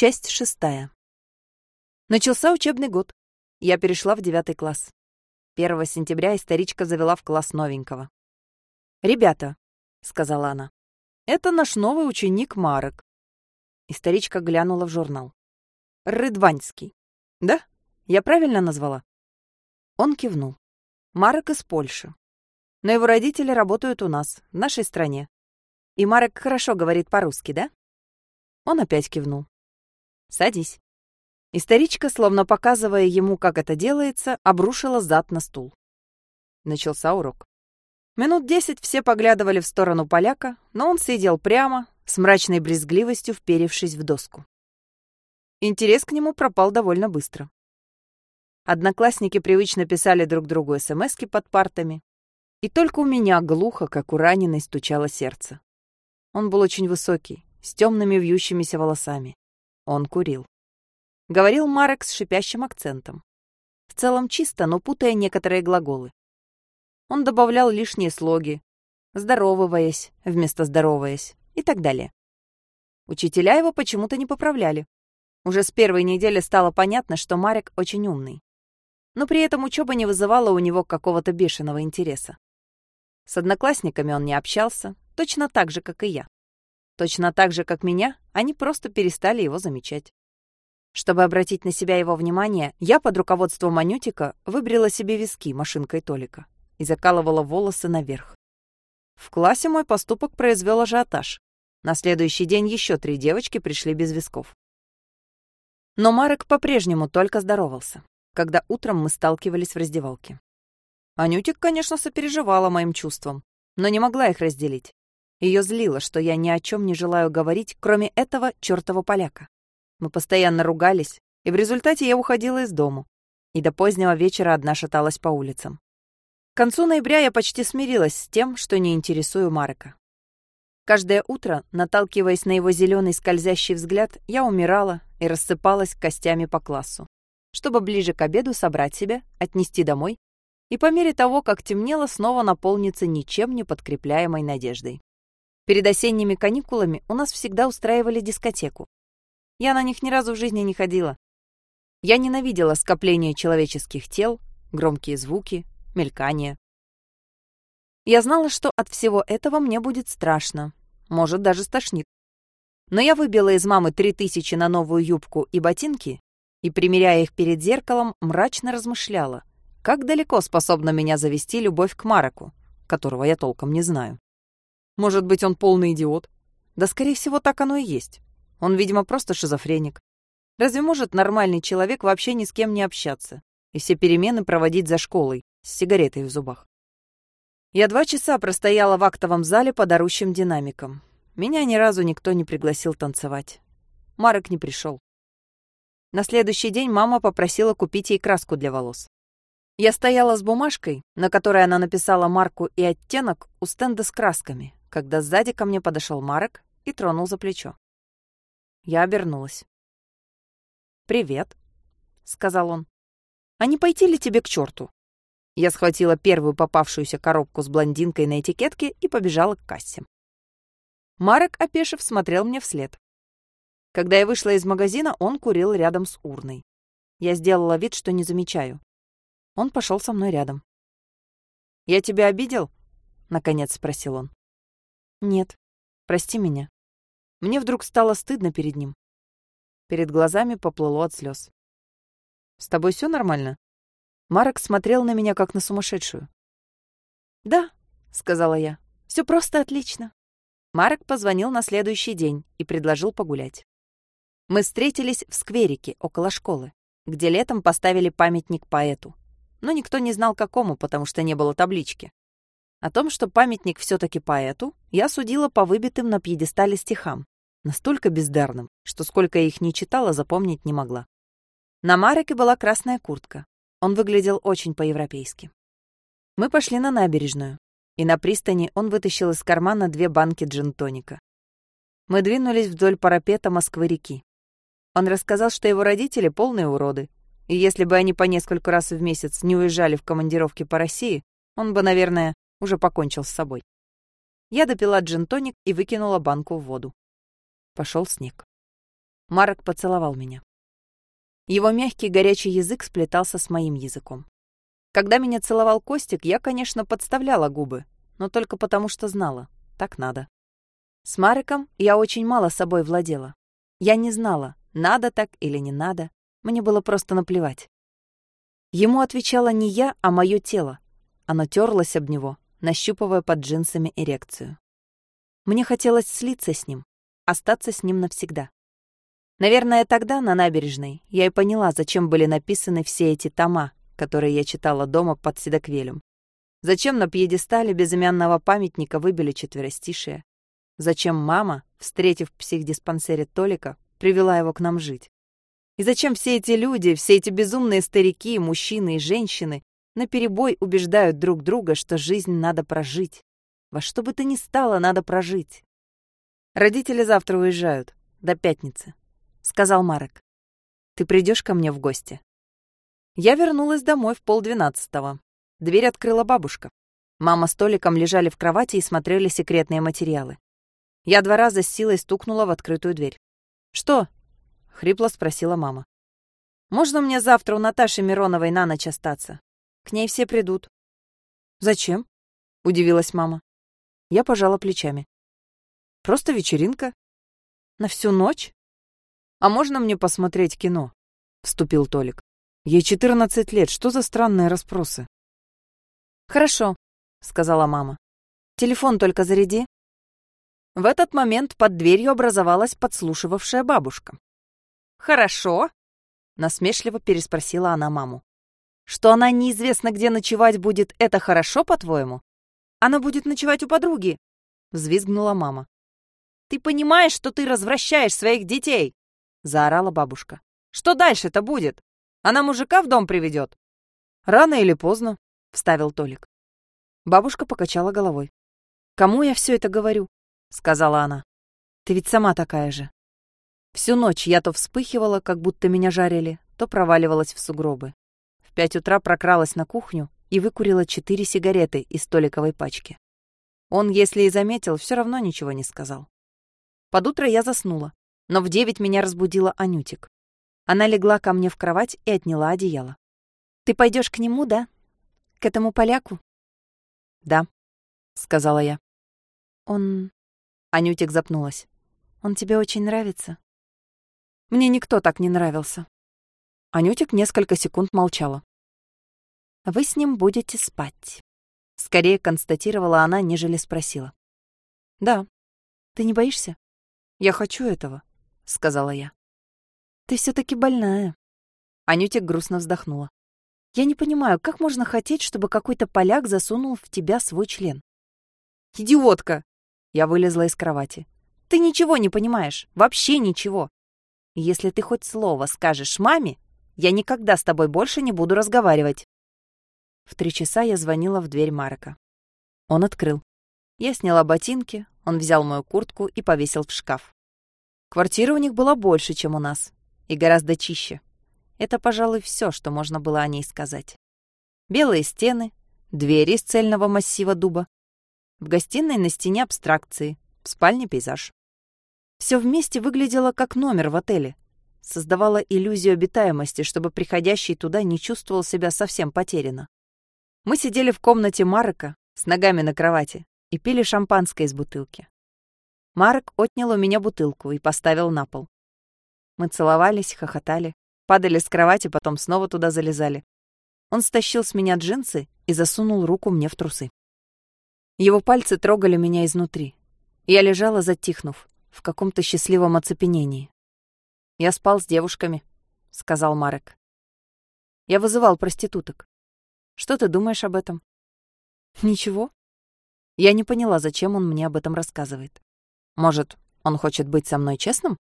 Часть шестая. Начался учебный год. Я перешла в девятый класс. 1 сентября историчка завела в класс новенького. «Ребята», — сказала она, — «это наш новый ученик Марек». Историчка глянула в журнал. «Рыдваньский. Да? Я правильно назвала?» Он кивнул. «Марек из Польши. Но его родители работают у нас, в нашей стране. И Марек хорошо говорит по-русски, да?» Он опять кивнул. «Садись». Историчка, словно показывая ему, как это делается, обрушила зад на стул. Начался урок. Минут десять все поглядывали в сторону поляка, но он сидел прямо, с мрачной брезгливостью вперевшись в доску. Интерес к нему пропал довольно быстро. Одноклассники привычно писали друг другу смски под партами, и только у меня глухо, как у раненой, стучало сердце. Он был очень высокий, с темными вьющимися волосами. Он курил. Говорил Марек с шипящим акцентом. В целом чисто, но путая некоторые глаголы. Он добавлял лишние слоги, здоровываясь вместо здороваясь и так далее. Учителя его почему-то не поправляли. Уже с первой недели стало понятно, что Марек очень умный. Но при этом учеба не вызывала у него какого-то бешеного интереса. С одноклассниками он не общался, точно так же, как и я. Точно так же, как меня, они просто перестали его замечать. Чтобы обратить на себя его внимание, я под руководством Анютика выбрила себе виски машинкой Толика и закалывала волосы наверх. В классе мой поступок произвел ажиотаж. На следующий день еще три девочки пришли без висков. Но Марек по-прежнему только здоровался, когда утром мы сталкивались в раздевалке. Анютик, конечно, сопереживала моим чувствам, но не могла их разделить. Ее злило, что я ни о чем не желаю говорить, кроме этого чертова поляка. Мы постоянно ругались, и в результате я уходила из дому. И до позднего вечера одна шаталась по улицам. К концу ноября я почти смирилась с тем, что не интересую Марека. Каждое утро, наталкиваясь на его зеленый скользящий взгляд, я умирала и рассыпалась костями по классу, чтобы ближе к обеду собрать себя, отнести домой и по мере того, как темнело, снова наполниться ничем не подкрепляемой надеждой. Перед осенними каникулами у нас всегда устраивали дискотеку. Я на них ни разу в жизни не ходила. Я ненавидела скопление человеческих тел, громкие звуки, мелькание. Я знала, что от всего этого мне будет страшно, может, даже стошнит. Но я выбила из мамы три тысячи на новую юбку и ботинки и, примеряя их перед зеркалом, мрачно размышляла, как далеко способна меня завести любовь к Мараку, которого я толком не знаю. Может быть, он полный идиот? Да, скорее всего, так оно и есть. Он, видимо, просто шизофреник. Разве может нормальный человек вообще ни с кем не общаться и все перемены проводить за школой с сигаретой в зубах? Я два часа простояла в актовом зале под орущим динамиком. Меня ни разу никто не пригласил танцевать. Марек не пришел. На следующий день мама попросила купить ей краску для волос. Я стояла с бумажкой, на которой она написала марку и оттенок у стенда с красками, когда сзади ко мне подошел Марек и тронул за плечо. Я обернулась. «Привет», — сказал он. «А не пойти ли тебе к черту?» Я схватила первую попавшуюся коробку с блондинкой на этикетке и побежала к кассе. Марек, опешив, смотрел мне вслед. Когда я вышла из магазина, он курил рядом с урной. Я сделала вид, что не замечаю. Он пошел со мной рядом. «Я тебя обидел?» — наконец спросил он. «Нет, прости меня». Мне вдруг стало стыдно перед ним. Перед глазами поплыло от слез. «С тобой все нормально?» Марок смотрел на меня, как на сумасшедшую. «Да», — сказала я, — «все просто отлично». Марок позвонил на следующий день и предложил погулять. Мы встретились в скверике около школы, где летом поставили памятник поэту. Но никто не знал, какому, потому что не было таблички. О том, что памятник все-таки поэту, я судила по выбитым на пьедестале стихам, настолько бездарным, что сколько их не читала, запомнить не могла. На Мареке была красная куртка. Он выглядел очень по-европейски. Мы пошли на набережную, и на пристани он вытащил из кармана две банки джин-тоника. Мы двинулись вдоль парапета Москвы-реки. Он рассказал, что его родители — полные уроды, и если бы они по несколько раз в месяц не уезжали в командировки по России, он бы, наверное, уже покончил с собой. Я допила джин-тоник и выкинула банку в воду. Пошел снег. Марок поцеловал меня. Его мягкий горячий язык сплетался с моим языком. Когда меня целовал Костик, я, конечно, подставляла губы, но только потому, что знала. Так надо. С Мариком я очень мало собой владела. Я не знала, надо так или не надо. Мне было просто наплевать. Ему отвечала не я, а мое тело. Оно терлось об него, нащупывая под джинсами эрекцию. Мне хотелось слиться с ним, остаться с ним навсегда. Наверное, тогда, на набережной, я и поняла, зачем были написаны все эти тома, которые я читала дома под седоквелем. Зачем на пьедестале безымянного памятника выбили четверостишие? Зачем мама, встретив в психдиспансере Толика, привела его к нам жить? И зачем все эти люди, все эти безумные старики, мужчины и женщины наперебой убеждают друг друга, что жизнь надо прожить? Во что бы то ни стало, надо прожить. Родители завтра уезжают, до пятницы. — сказал Марек. «Ты придешь ко мне в гости?» Я вернулась домой в полдвенадцатого. Дверь открыла бабушка. Мама с Толиком лежали в кровати и смотрели секретные материалы. Я два раза с силой стукнула в открытую дверь. «Что?» — хрипло спросила мама. «Можно мне завтра у Наташи Мироновой на ночь остаться? К ней все придут». «Зачем?» — удивилась мама. Я пожала плечами. «Просто вечеринка». «На всю ночь?» «А можно мне посмотреть кино?» — вступил Толик. «Ей четырнадцать лет. Что за странные расспросы?» «Хорошо», — сказала мама. «Телефон только заряди». В этот момент под дверью образовалась подслушивавшая бабушка. «Хорошо?» — насмешливо переспросила она маму. «Что она неизвестно где ночевать будет, это хорошо, по-твоему? Она будет ночевать у подруги!» — взвизгнула мама. «Ты понимаешь, что ты развращаешь своих детей?» — заорала бабушка. «Что дальше-то будет? Она мужика в дом приведет?» «Рано или поздно», — вставил Толик. Бабушка покачала головой. «Кому я все это говорю?» — сказала она. «Ты ведь сама такая же». Всю ночь я то вспыхивала, как будто меня жарили, то проваливалась в сугробы. В пять утра прокралась на кухню и выкурила четыре сигареты из столиковой пачки. Он, если и заметил, все равно ничего не сказал. Под утро я заснула, но в девять меня разбудила Анютик. Она легла ко мне в кровать и отняла одеяло. «Ты пойдешь к нему, да? К этому поляку?» «Да», — сказала я. «Он...» — Анютик запнулась. «Он тебе очень нравится?» «Мне никто так не нравился». Анютик несколько секунд молчала. «Вы с ним будете спать», — скорее констатировала она, нежели спросила. «Да. Ты не боишься?» «Я хочу этого», — сказала я. «Ты все таки больная». Анютик грустно вздохнула. «Я не понимаю, как можно хотеть, чтобы какой-то поляк засунул в тебя свой член?» «Идиотка!» Я вылезла из кровати. «Ты ничего не понимаешь. Вообще ничего. Если ты хоть слово скажешь маме, я никогда с тобой больше не буду разговаривать». В три часа я звонила в дверь Марка. Он открыл. Я сняла ботинки, он взял мою куртку и повесил в шкаф. Квартира у них была больше, чем у нас, и гораздо чище. Это, пожалуй, все, что можно было о ней сказать. Белые стены, двери из цельного массива дуба. В гостиной на стене абстракции, в спальне пейзаж. Все вместе выглядело как номер в отеле. Создавало иллюзию обитаемости, чтобы приходящий туда не чувствовал себя совсем потерянно. Мы сидели в комнате Марека с ногами на кровати и пили шампанское из бутылки. Марк отнял у меня бутылку и поставил на пол. Мы целовались, хохотали, падали с кровати, потом снова туда залезали. Он стащил с меня джинсы и засунул руку мне в трусы. Его пальцы трогали меня изнутри. Я лежала, затихнув, в каком-то счастливом оцепенении. «Я спал с девушками», — сказал Марек. «Я вызывал проституток. Что ты думаешь об этом?» «Ничего». Я не поняла, зачем он мне об этом рассказывает. Может, он хочет быть со мной честным?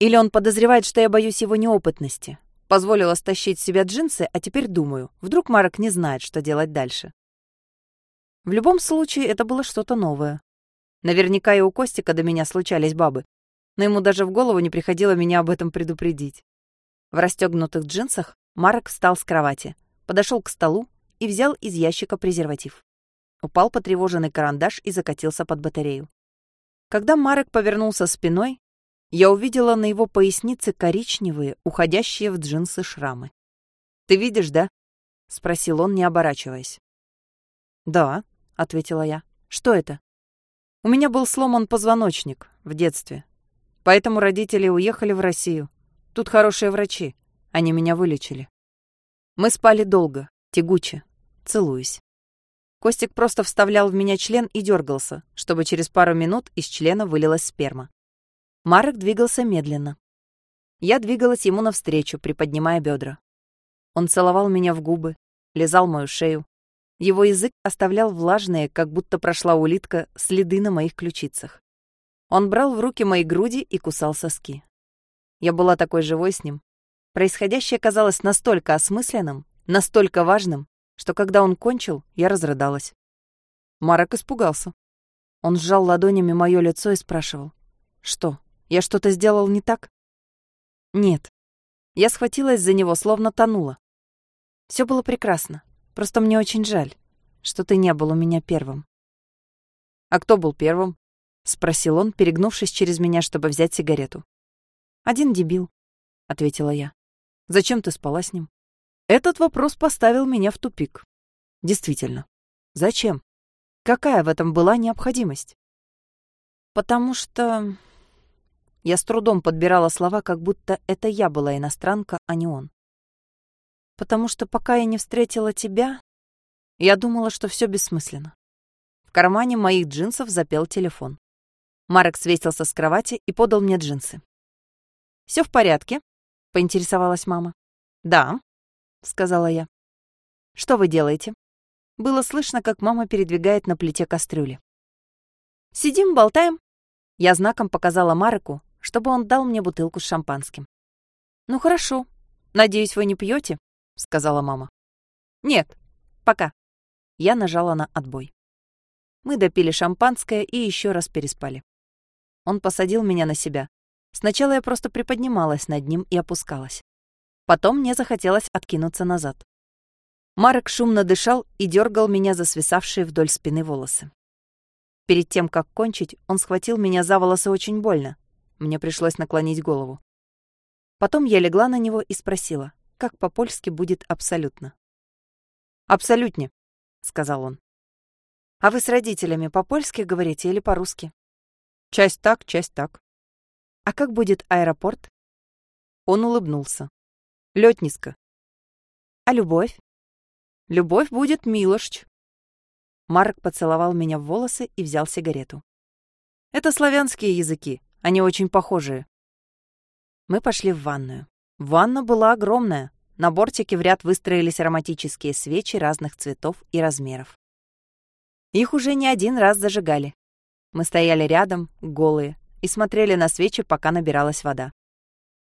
Или он подозревает, что я боюсь его неопытности? Позволила стащить с себя джинсы, а теперь думаю, вдруг Марок не знает, что делать дальше. В любом случае, это было что-то новое. Наверняка и у Костика до меня случались бабы, но ему даже в голову не приходило меня об этом предупредить. В расстегнутых джинсах Марок встал с кровати, подошел к столу и взял из ящика презерватив. Упал потревоженный карандаш и закатился под батарею. Когда Марек повернулся спиной, я увидела на его пояснице коричневые, уходящие в джинсы шрамы. «Ты видишь, да?» — спросил он, не оборачиваясь. «Да», — ответила я. «Что это?» «У меня был сломан позвоночник в детстве. Поэтому родители уехали в Россию. Тут хорошие врачи. Они меня вылечили. Мы спали долго, тягуче, целуясь. Костик просто вставлял в меня член и дергался, чтобы через пару минут из члена вылилась сперма. Марек двигался медленно. Я двигалась ему навстречу, приподнимая бедра. Он целовал меня в губы, лизал мою шею. Его язык оставлял влажные, как будто прошла улитка, следы на моих ключицах. Он брал в руки мои груди и кусал соски. Я была такой живой с ним. Происходящее казалось настолько осмысленным, настолько важным, что когда он кончил, я разрыдалась. Марок испугался. Он сжал ладонями мое лицо и спрашивал. «Что, я что-то сделал не так?» «Нет». Я схватилась за него, словно тонула. Все было прекрасно. Просто мне очень жаль, что ты не был у меня первым». «А кто был первым?» — спросил он, перегнувшись через меня, чтобы взять сигарету. «Один дебил», — ответила я. «Зачем ты спала с ним?» Этот вопрос поставил меня в тупик. Действительно. Зачем? Какая в этом была необходимость? Потому что... Я с трудом подбирала слова, как будто это я была иностранка, а не он. Потому что пока я не встретила тебя, я думала, что все бессмысленно. В кармане моих джинсов запел телефон. Марек свесился с кровати и подал мне джинсы. Все в порядке?» — поинтересовалась мама. «Да», — сказала я. «Что вы делаете?» Было слышно, как мама передвигает на плите кастрюли. «Сидим, болтаем». Я знаком показала Мареку, чтобы он дал мне бутылку с шампанским. «Ну хорошо. Надеюсь, вы не пьете, сказала мама. «Нет, пока». Я нажала на отбой. Мы допили шампанское и еще раз переспали. Он посадил меня на себя. Сначала я просто приподнималась над ним и опускалась. Потом мне захотелось откинуться назад. Марек шумно дышал и дергал меня за свисавшие вдоль спины волосы. Перед тем, как кончить, он схватил меня за волосы очень больно. Мне пришлось наклонить голову. Потом я легла на него и спросила, как по-польски будет «абсолютно». «Абсолютне», — сказал он. «А вы с родителями по-польски говорите или по-русски?» «Часть так, часть так». «А как будет аэропорт?» Он улыбнулся. Лётниска. А любовь? Любовь будет Милошч. Марк поцеловал меня в волосы и взял сигарету. Это славянские языки, они очень похожие. Мы пошли в ванную. Ванна была огромная. На бортике в ряд выстроились ароматические свечи разных цветов и размеров. Их уже не один раз зажигали. Мы стояли рядом, голые, и смотрели на свечи, пока набиралась вода.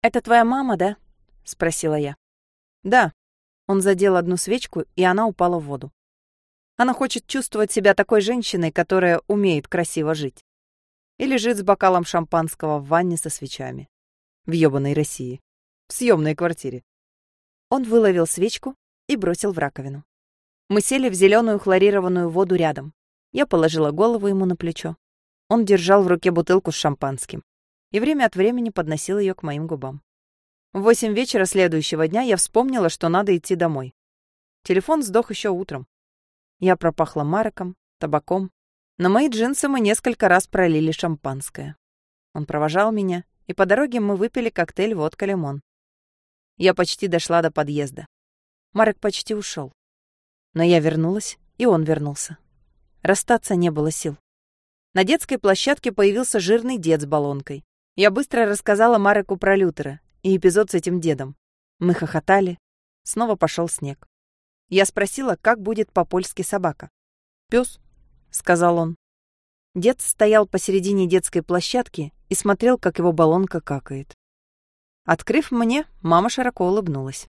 «Это твоя мама, да?» — спросила я. «Да». Он задел одну свечку, и она упала в воду. Она хочет чувствовать себя такой женщиной, которая умеет красиво жить. И лежит с бокалом шампанского в ванне со свечами. В ёбаной России. В съемной квартире. Он выловил свечку и бросил в раковину. Мы сели в зеленую хлорированную воду рядом. Я положила голову ему на плечо. Он держал в руке бутылку с шампанским и время от времени подносил ее к моим губам. В восемь вечера следующего дня я вспомнила, что надо идти домой. Телефон сдох еще утром. Я пропахла мароком, табаком. На мои джинсы мы несколько раз пролили шампанское. Он провожал меня, и по дороге мы выпили коктейль водка-лимон. Я почти дошла до подъезда. Марек почти ушел. Но я вернулась, и он вернулся. Расстаться не было сил. На детской площадке появился жирный дед с баллонкой. Я быстро рассказала Мареку про Лютера, и эпизод с этим дедом. Мы хохотали. Снова пошел снег. Я спросила, как будет по-польски собака. Пес, сказал он. Дед стоял посередине детской площадки и смотрел, как его баллонка какает. Открыв мне, мама широко улыбнулась.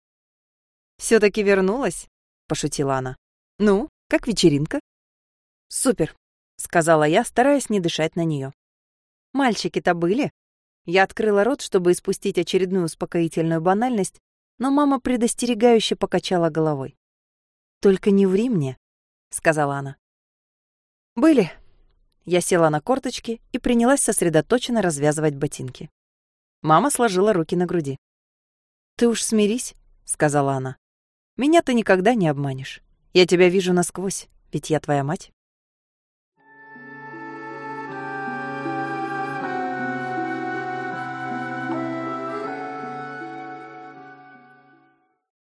все таки вернулась?» — пошутила она. «Ну, как вечеринка?» «Супер», — сказала я, стараясь не дышать на нее. «Мальчики-то были?» Я открыла рот, чтобы испустить очередную успокоительную банальность, но мама предостерегающе покачала головой. «Только не ври мне», — сказала она. «Были». Я села на корточки и принялась сосредоточенно развязывать ботинки. Мама сложила руки на груди. «Ты уж смирись», — сказала она. «Меня ты никогда не обманешь. Я тебя вижу насквозь, ведь я твоя мать».